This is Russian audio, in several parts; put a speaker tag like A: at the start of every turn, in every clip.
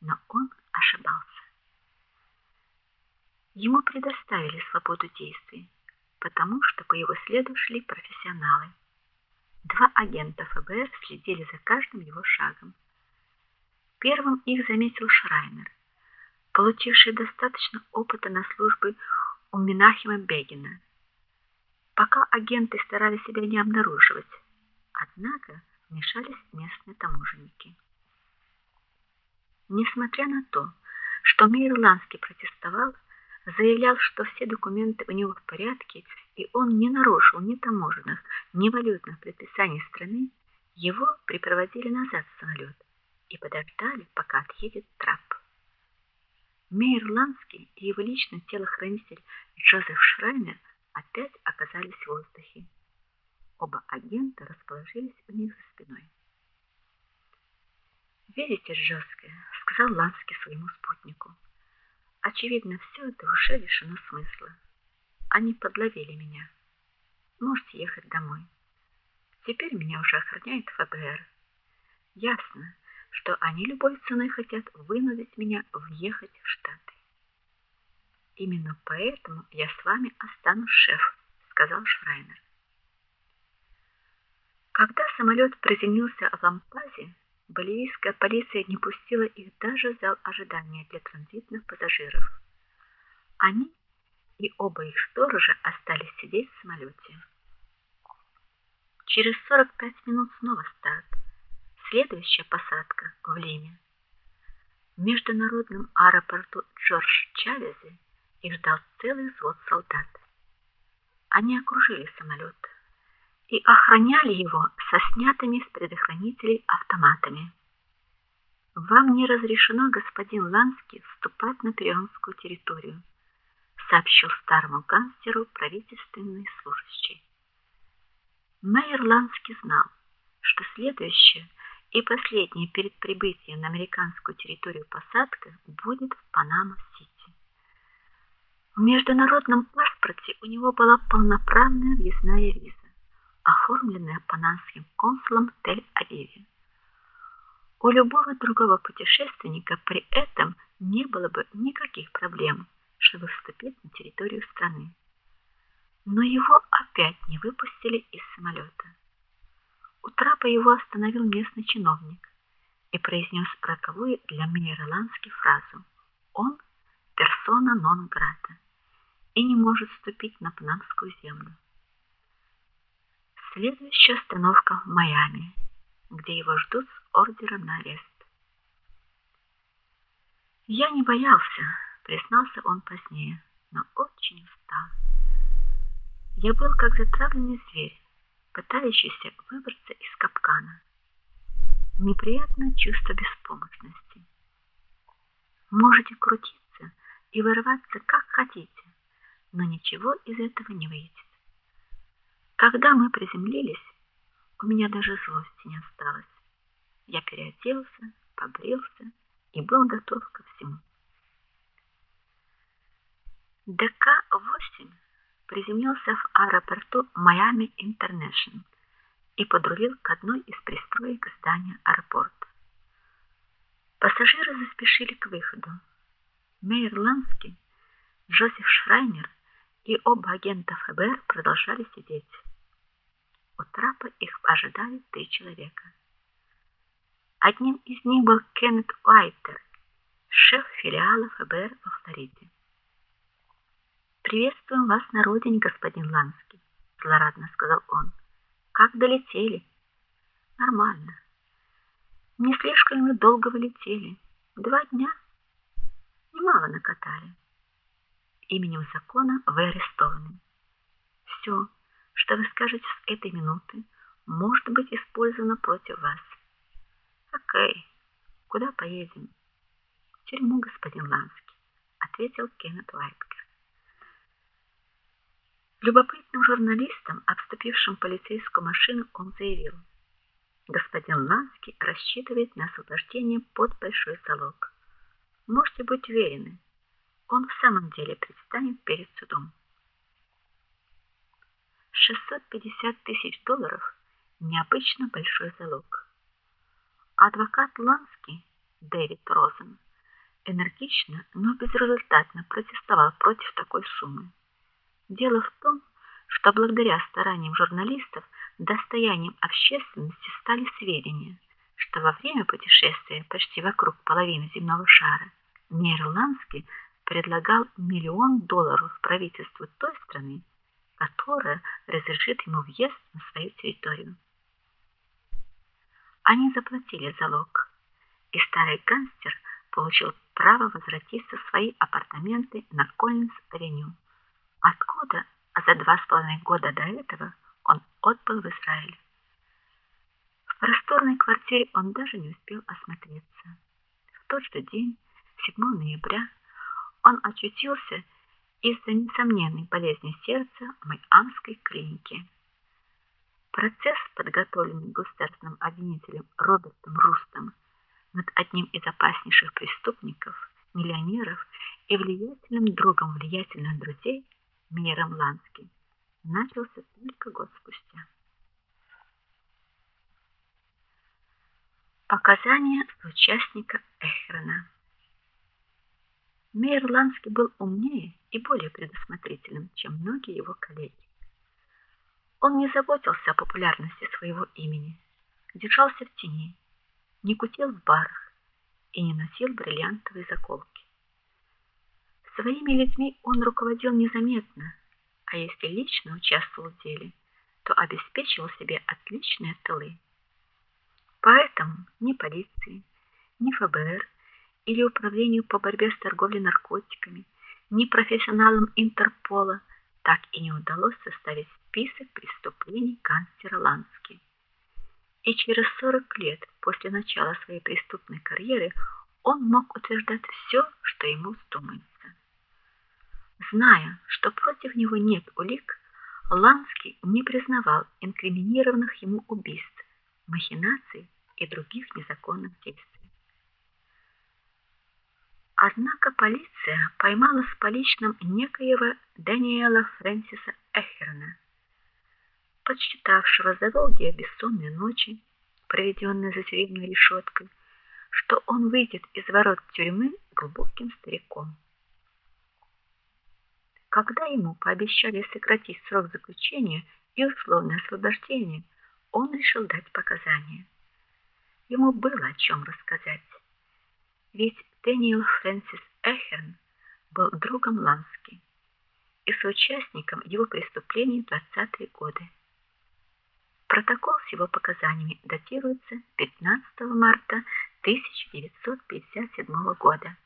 A: но он ошибался. Ему предоставили свободу действий, потому что по его следу шли профессионалы. Два агента ФБР следили за каждым его шагом. Первым их заметил Шрайнер, получивший достаточно опыта на службе у Минахима Бегина. Пока агенты старались себя не обнаруживать, однако вмешались местные таможенники. Несмотря на то, что Мирландский протестовал, заявлял, что все документы у него в порядке, и он не нарушил ни таможенных, ни валютных предписаний страны, его припроводили назад в самолет и подождали, пока отъедет трап. Мейерландский и его личный телохранитель Джозеф Шрайнер опять оказались в воздухе. Оба агента расположились у них за спиной. "Видите, жесткое", сказал Ланский своему спутнику. Очевидно, все это уже лишено смысла. Они подловили меня. Можете ехать домой. Теперь меня уже охраняет ФБР. Ясно, что они любой ценой хотят вынудить меня въехать в Штаты. Именно поэтому я с вами останусь, шеф, сказал Шрайнер. Когда самолет приземлился в Лампазе, боливийская полиция не пустила их даже в зал ожидания для транзитных пассажиров. Они и оба их сторожа остались сидеть в самолете. Через 45 минут снова старт. Следующая посадка в Лиме. В международном аэропорту Джордж Чавезе их ждал целый взвод солдат. Они окружили самолет и охраняли его со снятыми с предохранителей автоматами. Вам не разрешено, господин Ланский, вступать на перуанскую территорию, сообщил старому гангстеру правительственный служащий. Майер Ланский знал, что следующая и последняя перед прибытием на американскую территорию посадка будет в Панама-Сити. В международном паспорте у него была полноправная въездная виза оформленная панамским консулом в Тель-Авиве. У любого другого путешественника при этом не было бы никаких проблем, чтобы вступить на территорию страны. Но его опять не выпустили из самолета. У трапа его остановил местный чиновник и произнес роковую для Мейерландски фразу: "Он персона нон грата и не может вступить на панамскую землю". Следующая остановка в Майами, где его ждут с ордером на арест. Я не боялся, признался он позднее, но очень устал. Я был как затравленный зверь, пытающийся выбраться из капкана. Неприятное чувство беспомощности. Можете крутиться и вырываться как хотите, но ничего из этого не выйдет. Когда мы приземлились, у меня даже злости не осталось. Я переоделся, побрился и был готов ко всему. ДК-8 приземлился в аэропорту Майами Интернешнл и подрулил к одной из пристроек здания аэропорта. Пассажиры заспешили к выходу. Мейер Ланский, Джозеф Шрайнер и оба агента ФБР продолжали сидеть. У трапа их ожидали три человека. Одним из них был Кеннет Уайтер, шеф филиала ФБР во Флориде. Приветствуем вас на родине, господин Ланский, злорадно сказал он. Как долетели? Нормально. Не слишком ли долго вы летели? Два дня. Немало накатали. Именем закона вы арестованы. Все что вы скажете с этой минуты, может быть использовано против вас. О'кей. Куда поедем? В тюрьму, господин Ланский, ответил Кеннет Уайткер. Любопытным журналистам, обступившим полицейскую машину, он заявил: "Господин Ланский рассчитывает на освобождение под большой залог. Можете быть уверены, он в самом деле предстанет перед судом". 650 тысяч долларов необычно большой залог. Адвокат Ланский Дэвид Розен энергично, но безрезультатно протестовал против такой суммы. Дело в том, что благодаря стараниям журналистов достоянием общественности стали сведения, что во время путешествия почти вокруг половины земного шара Нидерландский предлагал миллион долларов правительству той страны, которая разрешит ему въезд на свою территорию. Они заплатили залог, и старый гангстер получил право возвратиться в свои апартаменты на Коллинс-авеню, откуда за два с половиной года до этого он отбыл в Израиль. В просторной квартире он даже не успел осмотреться. В тот же день, 7 ноября, он очутился из-за несомненной болезни сердца в Майамской клинике. Процесс, подготовленный государственным обвинителем Робертом Рустом над одним из опаснейших преступников, миллионеров и влиятельным другом влиятельных друзей, Мейером Ланским, начался только год спустя. Показания участника Эхрена. Мейер Ланский был умнее и более предусмотрительным, чем многие его коллеги. Он не заботился о популярности своего имени, держался в тени, не кутил в барах и не носил бриллиантовые заколки. Своими людьми он руководил незаметно, а если лично участвовал в деле, то обеспечивал себе отличные тылы. Поэтому ни полиции, ни ФБР или управлению по борьбе с торговлей наркотиками, ни профессионалам Интерпола так и не удалось составить список преступлений канцлера Лански. И через 40 лет после начала своей преступной карьеры он мог утверждать все, что ему вздумается. Зная, что против него нет улик, Ланский не признавал инкриминированных ему убийств, махинаций и других незаконных действий. Однако полиция поймала с поличным некоего Даниэла Фрэнсиса Эхерна, подсчитавшего за долгие бессонные ночи, проведенные за тюремной решеткой, что он выйдет из ворот тюрьмы глубоким стариком. Когда ему пообещали сократить срок заключения и условное освобождение, он решил дать показания. Ему было о чем рассказать. Ведь Дэниел Фрэнсис Эхерн был другом Лански и соучастником его преступлений в 20-е годы. Протокол с его показаниями датируется 15 марта 1957 года.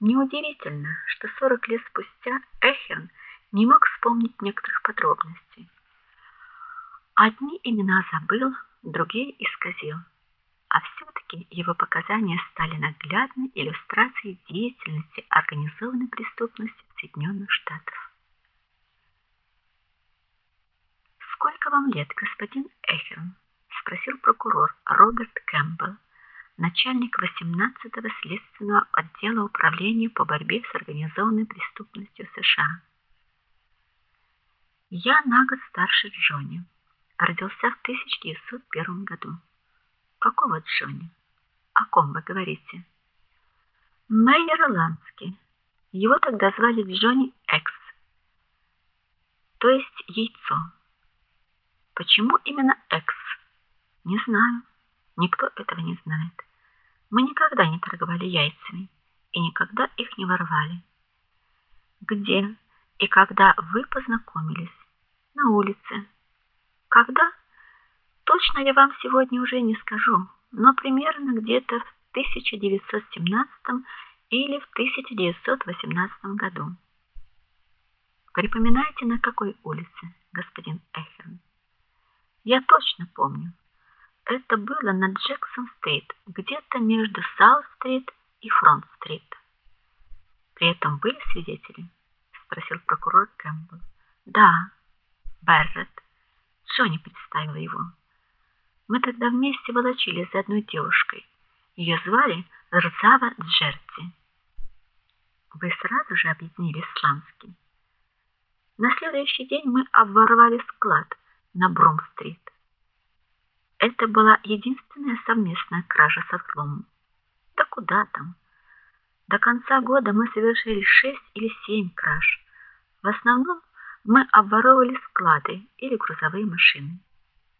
A: Неудивительно, что 40 лет спустя Эхерн не мог вспомнить некоторых подробностей. Одни имена забыл, другие исказил а все-таки его показания стали наглядной иллюстрацией деятельности организованной преступности Соединенных Штатов. Сколько вам лет, господин Эхерн? спросил прокурор Роберт Кэмпбелл, начальник 18-го следственного отдела управления по борьбе с организованной преступностью США. Я на год старше Джонни. Родился в 1901 году. Какого Джонни? О ком вы говорите? Мейер Ланский. Его тогда звали Джонни Экс. То есть яйцо. Почему именно Экс? Не знаю. Никто этого не знает. Мы никогда не торговали яйцами и никогда их не воровали. Где и когда вы познакомились? На улице. Когда? Точно я вам сегодня уже не скажу, но примерно где-то в 1917 или в 1918 году. Припоминаете, на какой улице, господин Эхерн? Я точно помню. Это было на Джексон-стрит, где-то между Саут-стрит и Фронт-стрит. При этом были свидетели? спросил прокурор Кэмпбелл. Да, Беррет. Джонни представила его. Мы тогда вместе волочились за одной девушкой. Ее звали Рзава Джерти. Вы сразу же объединились с. На следующий день мы обворовали склад на Брум-стрит. Это была единственная совместная кража со взломом. Да куда там? До конца года мы совершили шесть или семь краж. В основном мы обворовывали склады или грузовые машины.